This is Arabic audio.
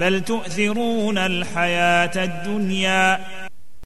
بل تؤثرون الحياة الدنيا.